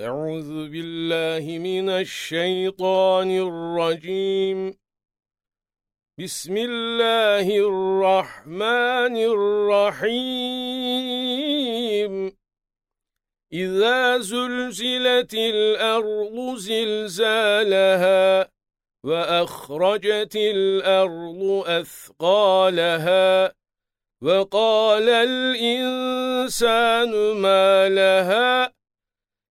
أعوذ بالله من الشيطان الرجيم. بسم الله الرحمن الرحيم. إذا زلزلت الأرض زلزالها وأخرجت الأرض أثقالها وقال الإنسان ما لها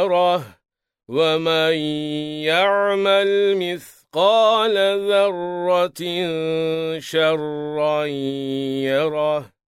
يره ومن يعمل مثقال ذرة شرا يره